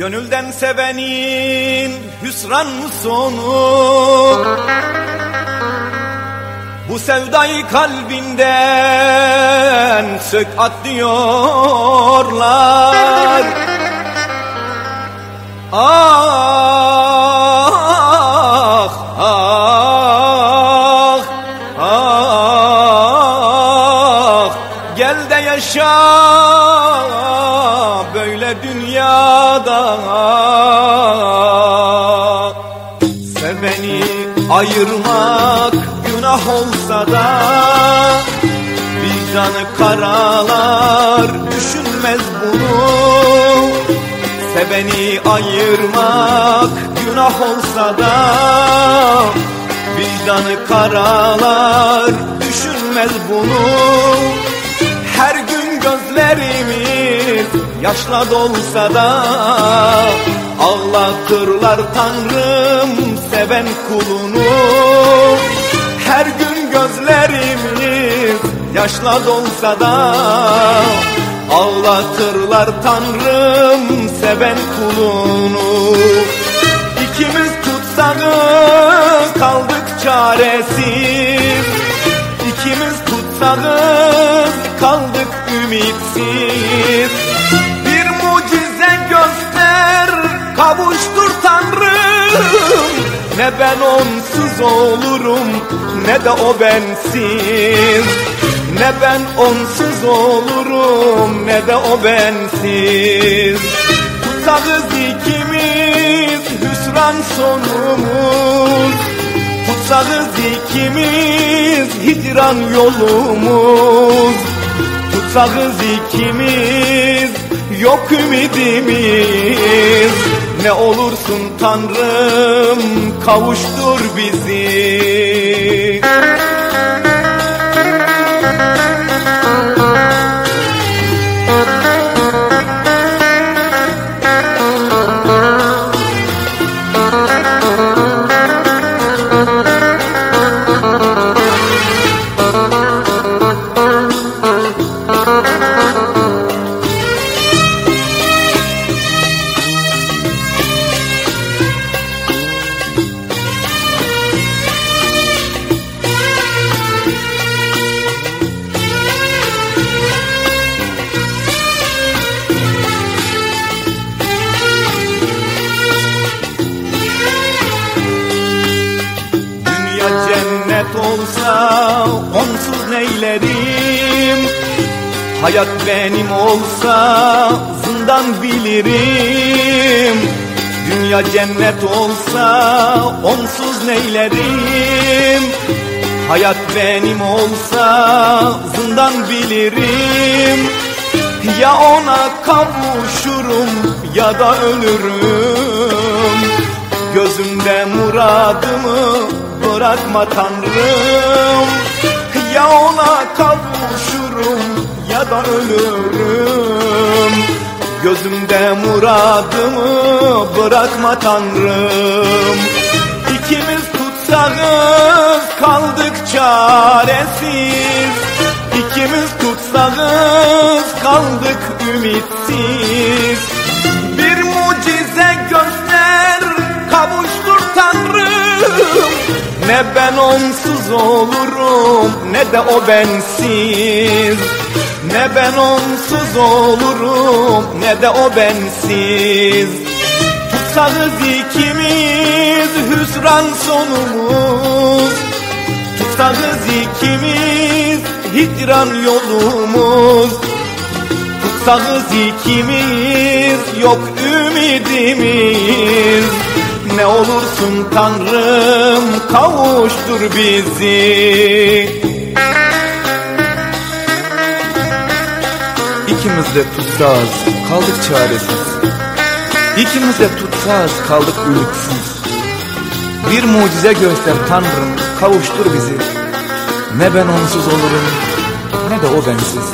Gönülden sevenin hüsran sonu Bu sevdayı kalbinden sök at diyorlar. Ah ah ah Gel de yaşa böyle dünyada. Seveni ayırmak günah olsa da Vicdanı karalar düşünmez bunu. Seveni ayırmak günah olsa da Vicdanı karalar düşünmez bunu Her gün gözlerimiz yaşla dolsa da Ağlatırlar Tanrım seven kulunu. Her gün gözlerimiz yaşla dolsa da Ağlatırlar Tanrım seven kulunu. İkimiz tutsak kaldık çaresiz. İkimiz tutsak kaldık ümitsiz. Bir mucize göster kavuştur Tanrım. Ne ben onsuz olurum ne de o bensiz. Ne ben onsuz olurum ne de o bensiz. Tutsağız ikimiz hüsran sonumuz. Tutsağız ikimiz hicran yolumuz Tutsağız ikimiz yok ümidimiz. Ne olursun Tanrım kavuştur bizi olsa onsuz neylerim? Hayat benim olsa zindan bilirim. Dünya cennet olsa onsuz neylerim? Hayat benim olsa zindan bilirim. Ya ona kavuşurum ya da ölürüm. Gözümde muradımı bırakma Tanrım. Ya ona kavuşurum ya da ölürüm. Gözümde muradımı bırakma Tanrım. İkimiz tutsağız kaldık çaresiz İkimiz tutsağız kaldık ümitsiz Ne ben onsuz olurum ne de o bensiz. Ne ben onsuz olurum ne de o bensiz. Tutsağız ikimiz hüsran sonumuz. Tutsağız ikimiz hicran yolumuz. Tutsağız ikimiz yok ümidimiz olursun Tanrım kavuştur bizi İkimiz de tutsağız, kaldık çaresiz. İkimiz de tutsağız, kaldık ümitsiz. Bir mucize göster Tanrım, kavuştur bizi. Ne ben onsuz olurum, ne de o bensiz.